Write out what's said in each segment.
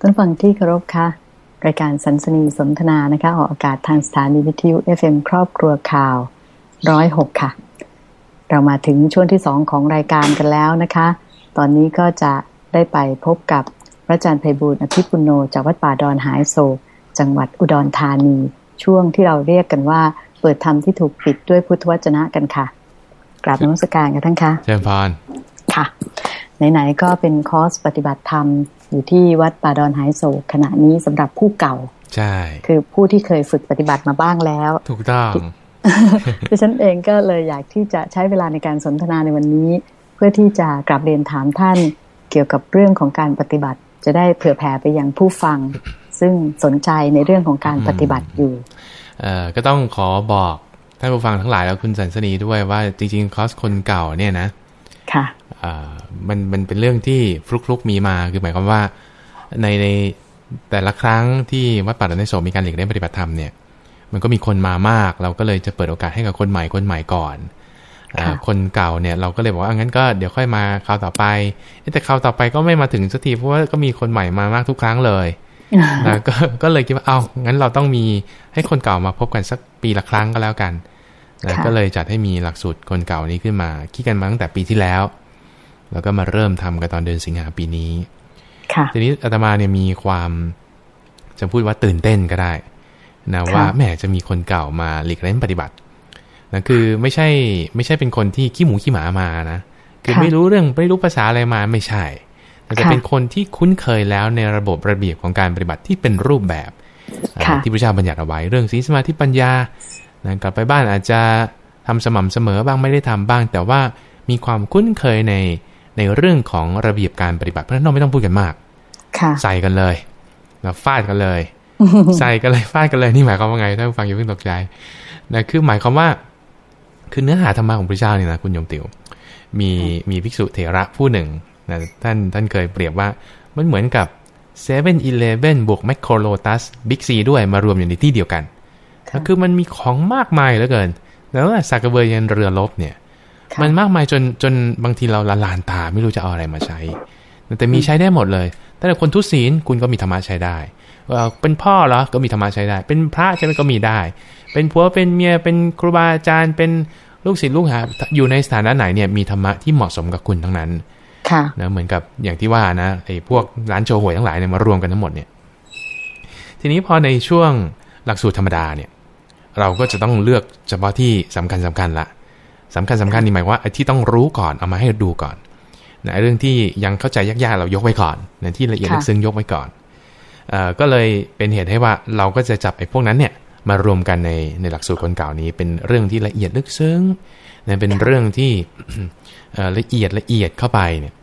ท่านฟังที่เคารพค่ะรายการสันสนีสนทนานะคะ ออกอากาศทางสถานีวิทยุ FM ครอบครัวข่าวร้อยหกค่ะ เรามาถึงช่วงที่สองของรายการกันแล้วนะคะ ตอนนี้ก็จะได้ไปพบกับพระอาจารย์ไพบูลอภิปุโนจากวัดป่าดอนหายโศกจังหวัดอุดรธานี ช่วงที่เราเรียกกันว่า เปิดธรรมที่ถูกปิดด้วยพุทธวจนะกันค่ะกราบนมัสการกันทั้งค่ะเชิญพรค่ะ ไหนๆก็เป็นคอร์สปฏิบัติธรรม อยู่ที่วัดป่าดอนหายโศกขณะนี้สำหรับผู้เก่า ใช่ คือผู้ที่เคยฝึกปฏิบัติมาบ้างแล้ว ถูกต้องดิฉันเองก็เลยอยากที่จะใช้เวลาในการสนทนาในวันนี้ เพื่อที่จะกลับเรียนถามท่านเกี่ยวกับเรื่องของการปฏิบัติ จะได้เผื่อแผ่ไปยังผู้ฟัง ซึ่งสนใจในเรื่องของการปฏิบัติอยู่เอ่อก็ต้องขอบอกท่านผู้ฟังทั้งหลายแล้วคุณสันสนีด้วยว่าจริงๆคอร์สคนเก่าเนี่ยนะ ค่ะเอ่อ มันมันเป็นเรื่องที่ฟลุกๆมีมาคือหมายความว่า ในในแต่ละครั้งที่วัดป่าดอนไนโศกมีการหลีกเล่นปฏิบัติธรรมเนี่ยมันก็มีคนมามาก เราก็เลยจะเปิดโอกาสให้กับคนใหม่คนใหม่ก่อนเอ่อค่ะคนเก่าเนี่ยเราก็เลยบอกว่าอะงั้นก็เดี๋ยวค่อยมาคราวต่อไปเอ๊ะแต่คราวต่อไปก็ไม่มาถึงสักทีเพราะว่าก็มีคนใหม่มามากทุกครั้งเลยนะก็ก็เลยคิดว่าเอางั้นเราต้องมีให้คนเก่ามาพบกันสักปีละครั้งก็แล้วกันนะค่ะก็เลยจัดให้มีหลักสูตรคนเก่านี้ขึ้นมาคิดกันมาตั้งแต่ปีที่แล้ว แล้วก็มาเริ่มทำกันตอนเดือนสิงหาปีนี้ค่ะทีนี้อาตมาเนี่ยมีความจะพูดว่าตื่นเต้นก็ได้นะค่ะว่าแหมจะมีคนเก่ามาหลีกเล่นปฏิบัตินะคือไม่ใช่ไม่ใช่เป็นคนที่ขี้หมูขี้หมามานะคือค่ะไม่รู้เรื่องไม่รู้ภาษาอะไรมาไม่ใช่แต่จะค่ะเป็นคนที่คุ้นเคยแล้วในระบบระเบียบของการปฏิบัติที่เป็นรูปแบบอ่าค่ะที่พระเจ้าบัญญัติเอาไว้เรื่องศีลสมาธิปัญญานะกลับไปบ้านอาจจะทำสม่ำเสมอบ้างไม่ได้ทำบ้าง แต่ว่ามีความคุ้นเคยใน ในเรื่องของระเบียบการปฏิบัติเพราะฉะนั้นเราไม่ต้องพูดกันมากค่ะใส่กันเลยนะฟาดกันเลย ใส่กันเลยฟาดกันเลยนี่หมายความว่าไงท่านผู้ฟังอย่าเพิ่งตกใจนะคือหมายความว่า คือเนื้อหาธรรมะของพระเจ้าเนี่ยนะคุณโยมติว มีมีภิกษุเถระผู้หนึ่งนะท่านท่านเคยเปรียบว่ามันเหมือนกับ7 e เ e ่ e อบบวกแมคโครโลตัสบิ๊กซีด้วยมารวมอยู่ในที่เดียวกันค่ะคือมันมีของมากมายเหลือเกิน แล้วก็สักกระเบยยันเรือลบเนี่ยค่ะ มันมากมายจนจนบางทีเราละลานตาไม่รู้จะเอาอะไรมาใช้ แต่มีใช้ได้หมดเลยแต่ถ้าคนทุศีลคุณก็มีธรรมะใช้ได้เอ่อเป็นพ่อเหรอ ก็มีธรรมะใช้ได้ เป็นพระใช่ไหมก็มีได้ เป็นผัว เป็นเมีย เป็นครูบาอาจารย์ เป็นลูกศิษย์ลูกหา อยู่ในสถานะไหนเนี่ยมีธรรมะที่เหมาะสมกับคุณทั้งนั้น ค่ะนะเหมือนกับอย่างที่ว่านะไอ้พวกร้านโชว์หวยทั้งหลายเนี่ยมารวมกันทั้งหมดเนี่ย ทีนี้พอในช่วงหลักสูตรธรรมดาเนี่ย เราก็จะต้องเลือกเฉพาะที่สำคัญสำคัญละ สำคัญสำคัญนี่หมายว่าไอ้ที่ต้องรู้ก่อนเอามาให้ดูก่อนนะไอ้เรื่องที่ยังเข้าใจยากๆเรายกไว้ก่อนนะที่ละเอียดค่ะลึกซึ้งยกไว้ก่อนเอ่อก็เลยเป็นเหตุให้ว่าเราก็จะจับไอ้พวกนั้นเนี่ยมารวมกันในในหลักสูตรคนเก่านี้ เป็นเรื่องที่ละเอียดลึกซึ้งนะเป็นเรื่องที่เอ่อละเอียดละเอียดเข้าไปเนี่ย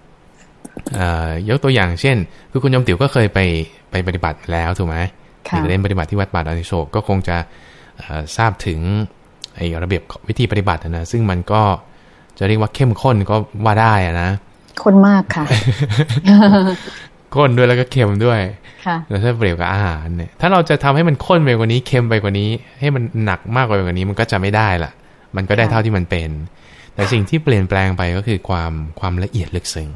เอ่อยกตัวอย่างเช่น คือคุณยมติ๋วก็เคยไปไปปฏิบัติมาแล้วถูกไหมค่ะหรือเล่นปฏิบัติที่วัดป่าดอนโศกก็คงจะเอ่อทราบถึง ไอ้ระเบียบวิธีปฏิบัตินะซึ่งมันก็จะเรียกว่าเข้มข้นก็ว่าได้อะนะคนมากค่ะข้นด้วยแล้วก็เค็มด้วยค่ะแล้วถ้าเปรียบกับอาหารเนี่ย ถ้าเราจะทำให้มันข้นไปกว่านี้เค็มไปกว่านี้ ให้มันหนักมากกว่านี้มันก็จะไม่ได้ละมันก็ได้ค่ะเท่าที่มันเป็น แต่สิ่งที่เปลี่ยนแปลงไปก็คือความความละเอียดลึกซึ้ง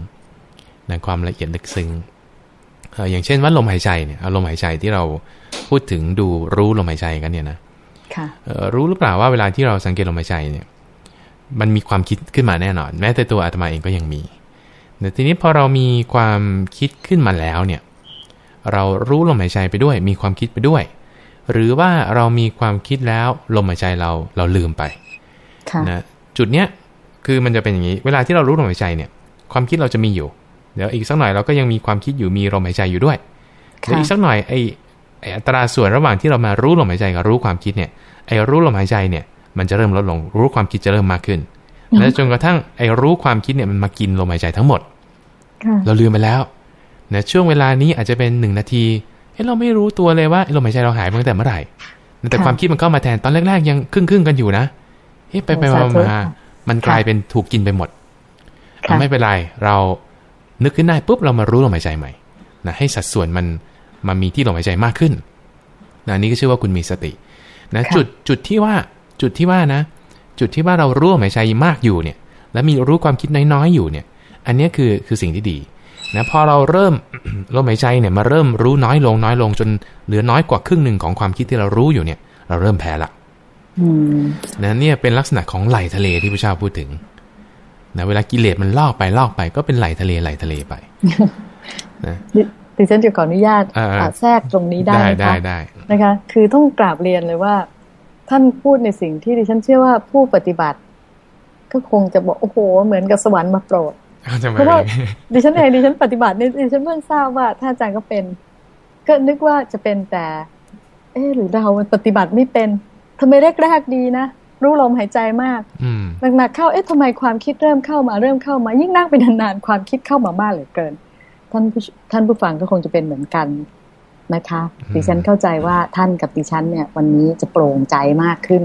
นะความละเอียดลึกซึ้งเอ่ออย่างเช่นว่าลมหายใจเนี่ยเอาลมหายใจที่เราพูดถึงดูรู้ลมหายใจกันเนี่ยนะค่ะเอ่อ รู้หรือเปล่าว่าเวลาที่เราสังเกตลมหายใจเนี่ย มันมีความคิดขึ้นมาแน่นอน แม้แต่ตัวอาตมาเองก็ยังมีแต่ทีนี้พอเรามีความคิดขึ้นมาแล้วเนี่ย เรารู้ลมหายใจไปด้วย มีความคิดไปด้วย หรือว่าเรามีความคิดแล้วลมหายใจเราเราลืมไปค่ะนะจุดเนี้ยคือมันจะเป็นอย่างนี้ เวลาที่เรารู้ลมหายใจเนี่ย ความคิดเราจะมีอยู่ เดี๋ยวอีกสักหน่อยเราก็ยังมีความคิดอยู่มีลมหายใจอยู่ด้วยเดี๋ยวอีกสักหน่อยไอ้ ไอ้อัตราส่วนระหว่างที่เรามารู้ลมหายใจกับรู้ความคิดเนี่ยไอ้รู้ลมหายใจเนี่ย มันจะเริ่มลดลง รู้ความคิดจะเริ่มมากขึ้น และจนกระทั่งไอ้รู้ความคิดเนี่ยมันมากินลมหายใจทั้งหมดค่ะเราลืมไปแล้วนะช่วงเวลานี้อาจจะเป็นหนึ่งนาทีเอ้เราไม่รู้ตัวเลยว่าไอ้ลมหายใจเราหายไปตั้งแต่เมื่อไหร่แต่ค่ะความคิดมันเข้ามาแทนตอนแรกๆยังครึ่งครึ่งๆกันอยู่นะเอ๊ะไปไปโอ้มาสาธุมา มันกลายเป็นถูกกินไปหมดค่ะไม่เป็นไรเรานึกขึ้นได้ปุ๊บเรามารู้ลมหายใจใหม่นะให้สัดส่วนมัน มามีที่ลมหายใจมากขึ้นนะอันนี้ก็ชื่อว่าคุณมีสตินะค่ะจุดจุดที่ว่าจุดที่ว่านะ จุดที่ว่าเรารู้ลมหายใจมากอยู่เนี่ย แล้วมีรู้ความคิดน้อยๆอยู่เนี่ย อันเนี้ยคือคือสิ่งที่ดีนะพอเราเริ่มลมหายใจเนี่ยมาเริ่มรู้น้อยลงน้อยลงจนเหลือน้อยกว่าครึ่งหนึ่งของความคิดที่เรารู้อยู่เนี่ย เราเริ่มแพ้ละนะเนี่ยเป็นลักษณะของไหลทะเลที่พระเจ้าพูดถึงนะเวลากิเลสมันลอกไปลอกไป ก็เป็นไหลทะเลไหลทะเลไปนะ ดิฉันจะขออนุญาตแทรกตรงนี้ได้ไหมคะได้นะคะ คือต้องกราบเรียนเลยว่า ท่านพูดในสิ่งที่ดิฉันเชื่อว่าผู้ปฏิบัติ ก็คงจะบอกโอ้โห เหมือนกับสวรรค์มาโปรดเพราะว่าดิฉันเองดิฉันปฏิบัตินี่ดิฉันเพิ่งทราบว่าท่านอาจารย์ก็เป็น ก็นึกว่าจะเป็นแต่ เออหรือเราปฏิบัติไม่เป็นทำไมแรกๆดีนะรู้ลมหายใจมากหนักๆเข้า เอ๊ะทำไมความคิดเริ่มเข้ามา เริ่มเข้ามา ยิ่งนั่งไปนานๆ ความคิดเข้ามามากเหลือเกิน ท่านท่านผู้ฟังก็คงจะเป็นเหมือนกันนะคะ ดิฉันเข้าใจว่าท่านกับดิฉันเนี่ย วันนี้จะโปร่งใจมากขึ้น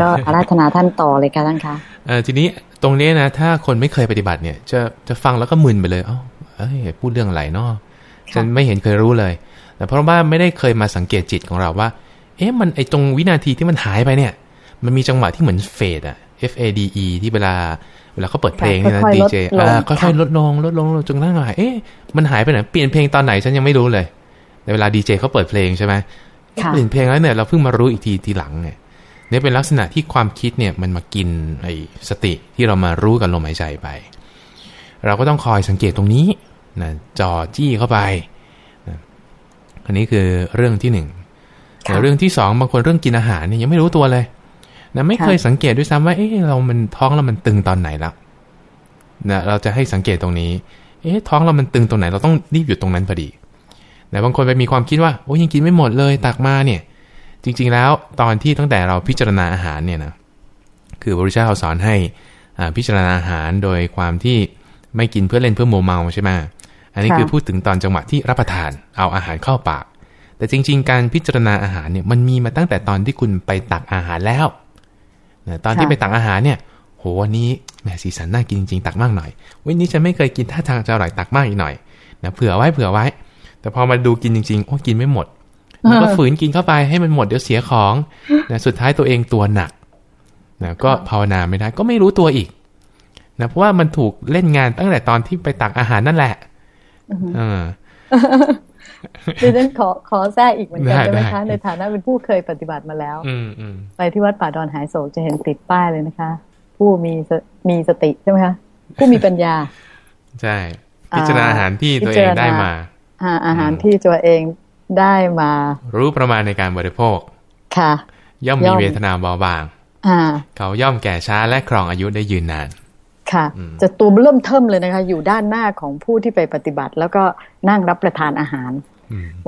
ก็อาราธนาท่านต่อเลยค่ะท่านคะเออทีนี้ตรงนี้นะ ถ้าคนไม่เคยปฏิบัติเนี่ย จะจะฟังแล้วก็มึนไปเลยเอ้าเอ้ยพูดเรื่องอะไรเนาะฉันไม่เห็นเคยรู้เลยแต่เพราะว่าไม่ได้เคยมาสังเกตจิตของเราว่า เอ๊ะมันไอตรงวินาทีที่มันหายไปเนี่ย มันมีจังหวะที่เหมือนเฟดอะ F A D E ที่เวลาเวลาเขาเปิดเพลงนี่นะดีเจอ่าค่อยๆลดลงลดลงจนนั่งหายเอ๊ะมันหายไปไหนเปลี่ยนเพลงตอนไหนฉันยังไม่รู้เลย ในเวลาดีเจเขาเปิดเพลงใช่ไหมเปลี่ยนเพลงแล้วเนี่ยเราเพิ่งมารู้อีกทีทีหลังเนี่ยนี่เป็นลักษณะที่ความคิดเนี่ยมันมากินไอ้สติที่เรามารู้กับลมหายใจไป เราก็ต้องคอยสังเกตตรงนี้นะจอจี้เข้าไปนะอันนี้คือเรื่องที่หนึ่งแต่เรื่องที่สองบางคนเรื่องกินอาหารเนี่ยยังไม่รู้ตัวเลย นะไม่เคยสังเกตด้วยซ้ำว่า เอ๊ะเรามันท้องเรามันตึงตอนไหนแล้วนะเราจะให้สังเกตตรงนี้ เอ๊ะท้องเรามันตึงตรงไหน เราต้องรีบหยุดตรงนั้นพอดีแต่บางคนไปมีความคิดว่าโอ้ยังกินไม่หมดเลยตักมาเนี่ย จริง ๆ แล้วตอนที่ตั้งแต่เราพิจารณาอาหารเนี่ยนะคือพระพุทธเจ้าสอนให้พิจารณาอาหารโดยความที่ไม่กินเพื่อเล่นเพื่อโมเมาใช่ไหมอันนี้คือพูดถึงตอนจังหวะที่รับประทานเอาอาหารเข้าปาก แต่จริง ๆ การพิจารณาอาหารเนี่ยมันมีมาตั้งแต่ตอนที่คุณไปตักอาหารแล้ว ตอนที่ไปตักอาหารเนี่ย โหวันนี้แหมสีสันน่ากินจริงๆตักมากหน่อยวันนี้ฉันไม่เคยกินท่าทางจะอร่อยตักมากอีกหน่อยนะเผื่อไว้เผื่อไว้ แต่พอมาดูกินจริงๆโอ้กินไม่หมดแล้วก็ฝืนกินเข้าไปให้มันหมดเดี๋ยวเสียของนะสุดท้ายตัวเองตัวหนักนะก็ภาวนาไม่ได้ก็ไม่รู้ตัวอีกนะเพราะว่ามันถูกเล่นงานตั้งแต่ตอนที่ไปตักอาหารนั่นแหละอ่า ดิฉันขอขอแทรกอีกเหมือนกันใช่ไหมคะ ในฐานะเป็นผู้เคยปฏิบัติมาแล้วอืไปที่วัดป่าดอนหายโศกจะเห็นติดป้ายเลยนะคะ ผู้มีมีสติใช่ไหมคะ ผู้มีปัญญา ใช่ พิจารณาอาหารที่ตัวเองได้มาอาหารที่ตัวเองได้มา รู้ประมาณในการบริโภค ค่ะ ย่อมมีเวทนาเบาบางเขาย่อมแก่ช้าและครองอายุได้ยืนนาน ค่ะ จะตัวเริ่มเทิมเลยนะคะ อยู่ด้านหน้าของผู้ที่ไปปฏิบัติ แล้วก็นั่งรับประทานอาหาร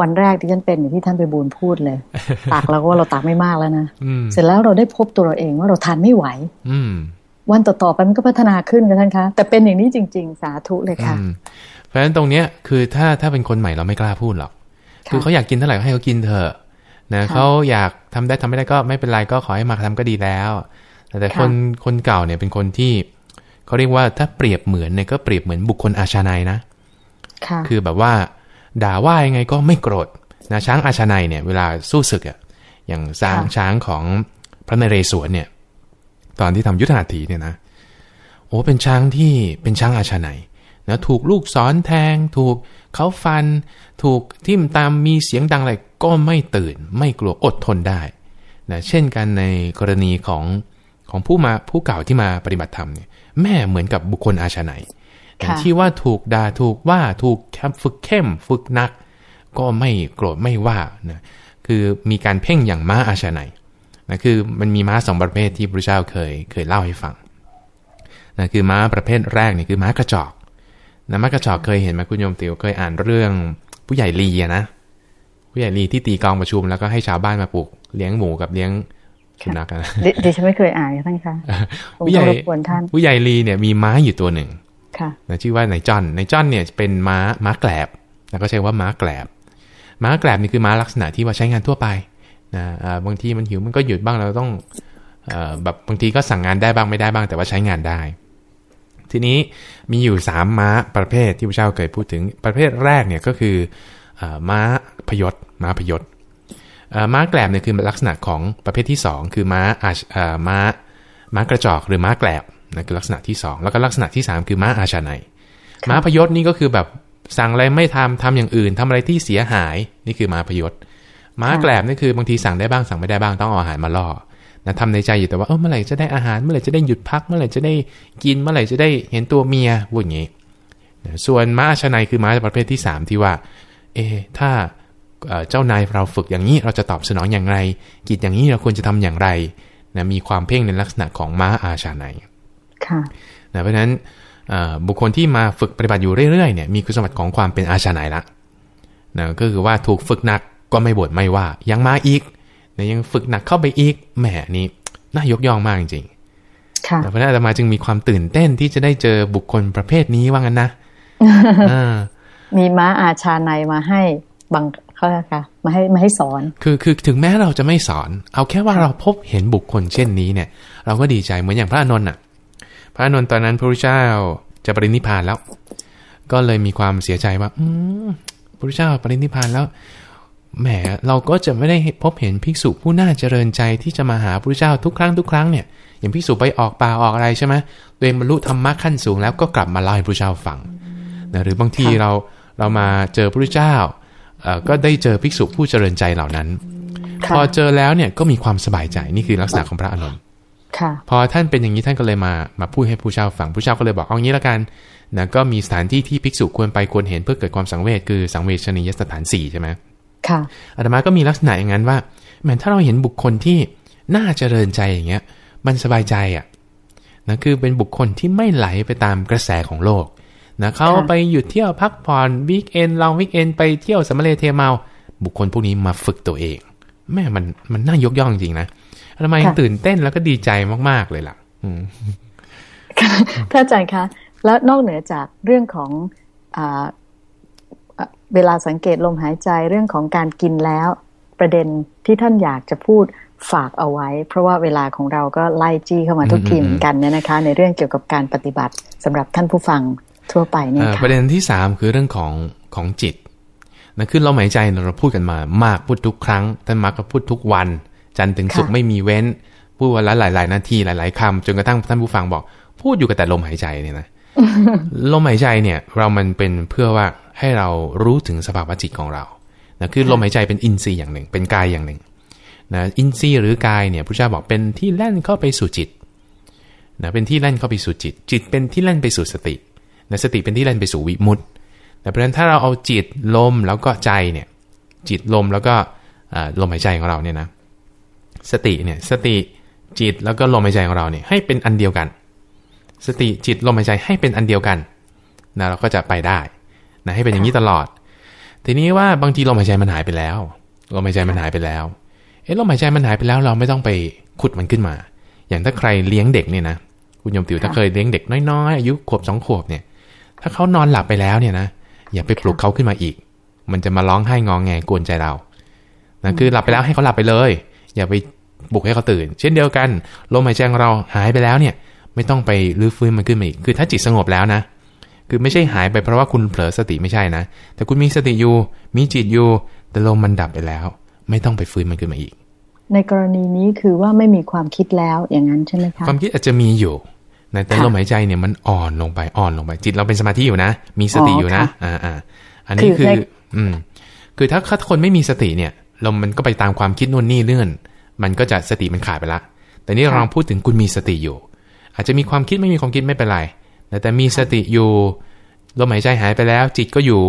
วันแรกที่ฉันเป็นอย่างที่ท่านไปบูลพูดเลยตักแล้วก็ว่าเราตักไม่มากแล้วนะเสร็จแล้วเราได้พบตัวเราเองว่าเราทานไม่ไหววันต่อๆไปมันก็พัฒนาขึ้นกันท่านคะแต่เป็นอย่างนี้จริง ๆ สาธุเลยค่ะเพราะฉะนั้นตรงเนี้ยคือถ้าถ้าเป็นคนใหม่เราไม่กล้าพูดหรอกคือเขาอยากกินเท่าไหร่ก็ให้เขากินเถอะนะเขาอยากทำได้ทำไม่ได้ก็ไม่เป็นไรก็ขอให้มาทำก็ดีแล้ว แต่คนคนเก่าเนี่ยเป็นคนที่ เขาเรียกว่าถ้าเปรียบเหมือนเนี่ยก็เปรียบเหมือนบุคคลอาชานายนะคือแบบว่า ด่าว่ายังไงก็ไม่โกรธนะช้างอาชานายเนี่ยเวลาสู้ศึกอะอย่างช้างช้างของพระนเรศวรเนี่ย ตอนที่ทำยุทธหัตถีเนี่ยนะโอ้เป็นช้างที่เป็นช้างอาชานายนะถูกลูกศรแทง ถูกเขาฟัน ถูกทิ่มตามมีเสียงดังอะไรก็ไม่ตื่น ไม่กลัวอดทนได้นะเช่นกันในกรณีของของผู้มาผู้เก่าที่มาปฏิบัติธรรมเนี่ย แม่เหมือนกับบุคคลอาชนัยที่ว่าถูกด่าถูกว่าถูกฝึกเข้มฝึกนัก ก็ไม่โกรธไม่ว่านะคือมีการเพ่งอย่างม้าอาชนัยนะคือมันมีม้าสองประเภทที่พระเจ้าเคยเคยเล่าให้ฟังนะคือม้าประเภทแรกนี่คือม้ากระจอกนะมักกระชอกเคยเห็นไหมคุณโยมติวเคยอ่านเรื่องผู้ใหญ่ลีนะผู้ใหญ่ลีที่ตีกองประชุมแล้วก็ให้ชาวบ้านมาปลูก เลี้ยงหมูกับเลี้ยง สุนัขนะดิฉันไม่เคยอ่านท่านคะผู้ใหญ่ผู้ใหญ่ลีเนี่ยมีม้าอยู่ตัวหนึ่งค่ะชื่อว่านายจอนนายจอนเนี่ยเป็นม้าม้าแกลบ แล้วก็ใช้ว่าม้าแกลบ ม้าแกลบนี่คือม้าลักษณะที่ว่าใช้งานทั่วไปนะบางทีมันหิวมันก็หยุดบ้างเราต้องแบบบางทีก็สั่งงานได้บ้างไม่ได้บ้าง แต่ว่าใช้งานได้ ทีนี้มีอยู่สามม้าประเภทที่พระเจ้าเคยพูดถึงประเภทแรกเนี่ยก็คือม้าพยศม้าพยศ ม้าแกลบเนี่ยคือลักษณะของประเภทที่ 2 คือม้าอาม้าม้ากระจอกหรือม้าแกลบนั่นคือลักษณะที่ 2 แล้วก็ลักษณะที่ 3 คือม้าอาชาไนม้าพยศนี่ก็คือแบบสั่งอะไรไม่ทำทำอย่างอื่นทำอะไรที่เสียหายนี่คือม้าพยศม้าแกลบนี่คือบางทีสั่งได้บ้างสั่งไม่ได้บ้างต้องเอาอาหารมาล่อนะทำในใจอยู่แต่ว่าเออเมื่อไหร่จะได้อาหารเมื่อไหร่จะได้หยุดพักเมื่อไหร่จะได้กินเมื่อไหร่จะได้เห็นตัวเมียพูดอย่างนี้ส่วนม้าชนายคือม้าประเภทที่ 3 ที่ว่า เอ ถ้า เจ้านายเราฝึกอย่างนี้เราจะตอบสนองอย่างไร กิจอย่างนี้เราควรจะทำอย่างไรนะมีความเพ่งในลักษณะของม้าอาชาในค่ะนะเพราะฉะนั้นบุคคลที่มาฝึกปฏิบัติอยู่เรื่อยๆเนี่ยมีคุณสมบัติของความเป็นอาชาในละนะก็คือว่าถูกฝึกหนักก็ไม่บ่นไม่ว่า ยังมาอีกนะยังฝึกหนักเข้าไปอีกแหมนี่น่ายกย่องมากจริงๆค่ะเพราะนั้นอาตมาจึงมีความตื่นเต้นที่จะได้เจอบุคคลประเภทนี้ว่างั้นนะมีม้าอาชาในมาให้บาง เขาค่ะมาให้มาให้สอน คือคือถึงแม้เราจะไม่สอน เอาแค่ว่าเราพบเห็นบุคคลเช่นนี้เนี่ย เราก็ดีใจเหมือนอย่างพระอนุนอะ พระอนุนตอนนั้นพระพุทธเจ้าจะปรินิพานแล้ว ก็เลยมีความเสียใจว่า อืมพระพุทธเจ้าปรินิพานแล้วแหมเราก็จะไม่ได้พบเห็นภิกษุผู้น่าเจริญใจที่จะมาหาพระพุทธเจ้าทุกครั้งทุกครั้งเนี่ยอย่างภิกษุไปออกป่าออกอะไรใช่ไหมตัวเองบรรลุธรรมะขั้นสูงแล้วก็กลับมาเล่าให้พระเจ้าฟังนะหรือบางทีเราเรามาเจอพระเจ้า ก็ได้เจอภิกษุผู้เจริญใจเหล่านั้น พอเจอแล้วเนี่ยก็มีความสบายใจนี่คือลักษณะของพระอนุนพอท่านเป็นอย่างนี้ท่านก็เลยมามาพูดให้พุทธเจ้าฟังพุทธเจ้าก็เลยบอกเอางี้ละกันนะก็มีสถานที่ที่ภิกษุควรไปควรเห็นเพื่อเกิดความสังเวชคือสังเวชนียสถานสี่ใช่ไหมค่ะอาตมาก็มีลักษณะอย่างนั้นว่าแม้ถ้าเราเห็นบุคคลที่น่าเจริญใจอย่างเงี้ย มันสบายใจอะนะคือเป็นบุคคลที่ไม่ไหลไปตามกระแสของโลก นะเขาไปหยุดเที่ยวพักผ่อน weekend long weekend ไปเที่ยวสำมะเลเทเมา บุคคลพวกนี้มาฝึกตัวเอง แม่มันมันน่ายกย่องจริงนะทำไมตื่นเต้นแล้วก็ดีใจมาก ๆ เลยล่ะท่านอาจารย์คะ แล้วนอกเหนือจากเรื่องของอเวลาสังเกตลมหายใจเรื่องของการกินแล้ว ประเด็นที่ท่านอยากจะพูดฝากเอาไว้ เพราะว่าเวลาของเราก็ไล่จี้เข้ามาทุกทีเหมือนกันเนี่ยนะคะ ในเรื่องเกี่ยวกับการปฏิบัติสำหรับท่านผู้ฟัง ทั่วไปเนี่ยค่ะประเด็นที่สามคือเรื่องของของจิตนะคือลมหายใจเราพูดกันมามากพูดทุกครั้งท่านมักก็พูดทุกวัน จันทร์ถึงศุกร์ไม่มีเว้น พูดวันละหลาย ๆ นาทีหลาย ๆคำจนกระทั่งท่านผู้ฟังบอก พูดอยู่กับแต่ลมหายใจเนี่ยนะลมหายใจเนี่ย เรามันเป็นเพื่อว่าให้เรารู้ถึงสภาวะจิตของเรานะคือลมหายใจเป็นอินทรีย์อย่างหนึ่ง เป็นกายอย่างหนึ่งนะอินทรีย์หรือกายเนี่ยพระเจ้าบอกเป็นที่แล่นเข้าไปสู่จิตนะเป็นที่แล่นเข้าไปสู่จิต จิตเป็นที่แล่นไปสู่สติ นะสติเป็นที่แล่นไปสู่วิมุตต์แต่เพราะฉะนั้นถ้าเราเอาจิตลมแล้วก็ใจเนี่ยจิตลมแล้วก็ลมหายใจของเราเนี่ยนะสติเนี่ยสติจิตแล้วก็ลมหายใจของเราเนี่ยให้เป็นอันเดียวกัน สติจิตลมหายใจให้เป็นอันเดียวกันนะเราก็จะไปได้นะให้เป็นอย่างนี้ตลอด ทีนี้ว่าบางทีลมหายใจมันหายไปแล้วลมหายใจมันหายไปแล้วเอ๊ะลมหายใจมันหายไปแล้วเราไม่ต้องไปขุดมันขึ้นมา อย่างถ้าใครเลี้ยงเด็กเนี่ยนะคุณยมติวถ้าเคยเลี้ยงเด็กน้อยๆอายุขวบสองขวบเนี่ย ถ้าเขานอนหลับไปแล้วเนี่ยนะอย่าไปปลุกเขาขึ้นมาอีก มันจะมาร้องไห้งองแงกวนใจเรานะคือหลับไปแล้วให้เขาหลับไปเลย อย่าไปปลุกให้เขาตื่น เช่นเดียวกันลมหายใจของเราหายไปแล้วเนี่ย ไม่ต้องไปรื้อฟื้นมันขึ้นมาอีก คือถ้าจิตสงบแล้วนะ คือไม่ใช่หายไปเพราะว่าคุณเผลอสติไม่ใช่นะ แต่คุณมีสติอยู่มีจิตอยู่แต่ลมมันดับไปแล้ว ไม่ต้องไปฟื้นมันขึ้นมาอีก ในกรณีนี้คือว่าไม่มีความคิดแล้วอย่างนั้นใช่ไหมคะความคิดอาจจะมีอยู่ แต่ลมหายใจเนี่ยมันอ่อนลงไปอ่อนลงไปจิตเราเป็นสมาธิอยู่นะ มีสติอยู่นะอ่าอ่าอันนี้คือ อืม คือถ้าถ้าคนไม่มีสติเนี่ยลมมันก็ไปตามความคิดนู่นนี่เลื่อน มันก็จะสติมันขาดไปละ แต่นี่เราพูดถึงคุณมีสติอยู่ อาจจะมีความคิดไม่มีความคิดไม่เป็นไรแต่มีสติอยู่ลมหายใจหายไปแล้ว จิตก็อยู่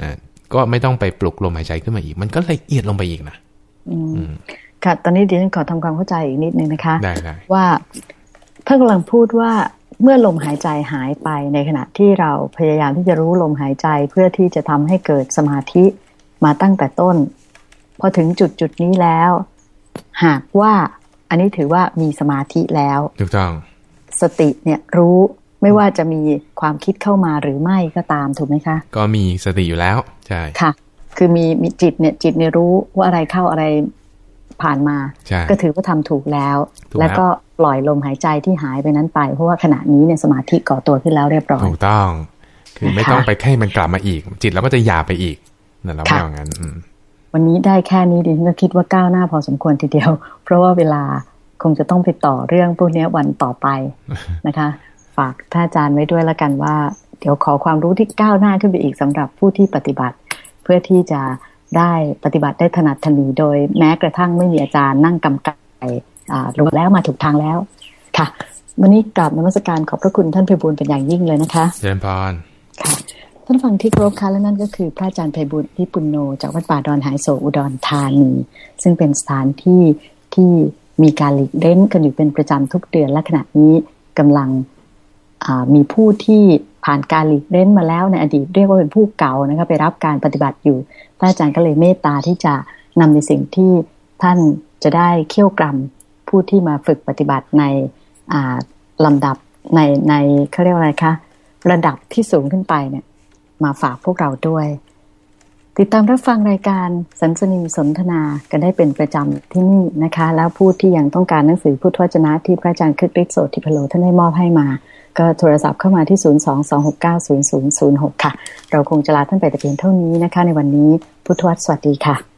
นะก็ไม่ต้องไปปลุกลมหายใจขึ้นมาอีก มันก็ละเอียดลงไปอีกนะค่ะ ตอนนี้ดิฉันขอทำความเข้าใจอีกนิดนึงนะคะได้ได้ว่า ท่านกำลังพูดว่าเมื่อลมหายใจหายไปในขณะที่เราพยายามที่จะรู้ลมหายใจเพื่อที่จะทำให้เกิดสมาธิมาตั้งแต่ต้น พอถึงจุดจุดนี้แล้ว หากว่าอันนี้ถือว่ามีสมาธิแล้วถูกต้องสติเนี่ยรู้ไม่ว่าจะมีความคิดเข้ามาหรือไม่ก็ตามถูกไหมคะ ก็มีสติอยู่แล้ว ใช่ค่ะ คือมีมีจิตเนี่ยจิตเนี่ยรู้ว่าอะไรเข้าอะไร ผ่านมา ก็ถือว่าทำถูกแล้ว แล้วก็ปล่อยลมหายใจที่หายไปนั้นไป เพราะว่าขณะนี้เนี่ยสมาธิก่อตัวขึ้นแล้วเรียบร้อยถูกต้อง คือไม่ต้องไปให้มันกลับมาอีก จิตเราก็จะหยาไปอีกนั่นเราไม่เอางั้นวันนี้ได้แค่นี้ดิฉันก็คิดว่าก้าวหน้าพอสมควรทีเดียว เพราะว่าเวลาคงจะต้องไปต่อเรื่องพวกนี้วันต่อไปนะคะ ฝากท่านอาจารย์ไว้ด้วยแล้วกันว่า เดี๋ยวขอความรู้ที่ก้าวหน้าขึ้นไปอีกสำหรับผู้ที่ปฏิบัติ เพื่อที่จะ ได้ปฏิบัติได้ถนัดถนีโดยแม้กระทั่งไม่มีอาจารย์นั่งกำกับรู้แล้วมาถูกทางแล้วค่ะ วันนี้กลับนมัสการขอบพระคุณท่านเพบุญเป็นอย่างยิ่งเลยนะคะเจริญพรค่ะท่านฟังที่ครบค่ะและนั่นก็คือ พระอาจารย์เพบุญพิปุณโนจากวัดป่าดอนหายโศอุดรธานี ซึ่งเป็นสถานที่ที่มีการหลีกเล่นกันอยู่เป็นประจำทุกเดือนและขณะนี้กำลังมีผู้ที่ ผ่านการหลีกเล่นมาแล้วในอดีตเรียกว่าเป็นผู้เก่านะคะไปรับการปฏิบัติอยู่พระอาจารย์ก็เลยเมตตาที่จะนำในสิ่งที่ท่านจะได้เขี่ยวกรมผู้ที่มาฝึกปฏิบัติในลำดับในในเขาเรียกว่าอะไรคะระดับที่สูงขึ้นไปเนี่ย มาฝากพวกเราด้วย ติดตามรับฟังรายการสันสนีสนทนากันได้เป็นประจำที่นี่นะคะ แล้วผู้ที่ยังต้องการหนังสือพุทธวจนะที่พระอาจารย์คึกฤทธิ์โสติพโลท่านได้มอบให้มา ก็โทรศัพท์เข้ามาที่ 022690006 ค่ะ เราคงจะลาท่านไปแต่เพียงเท่านี้นะคะ ในวันนี้พุทธวัตรสวัสดีค่ะ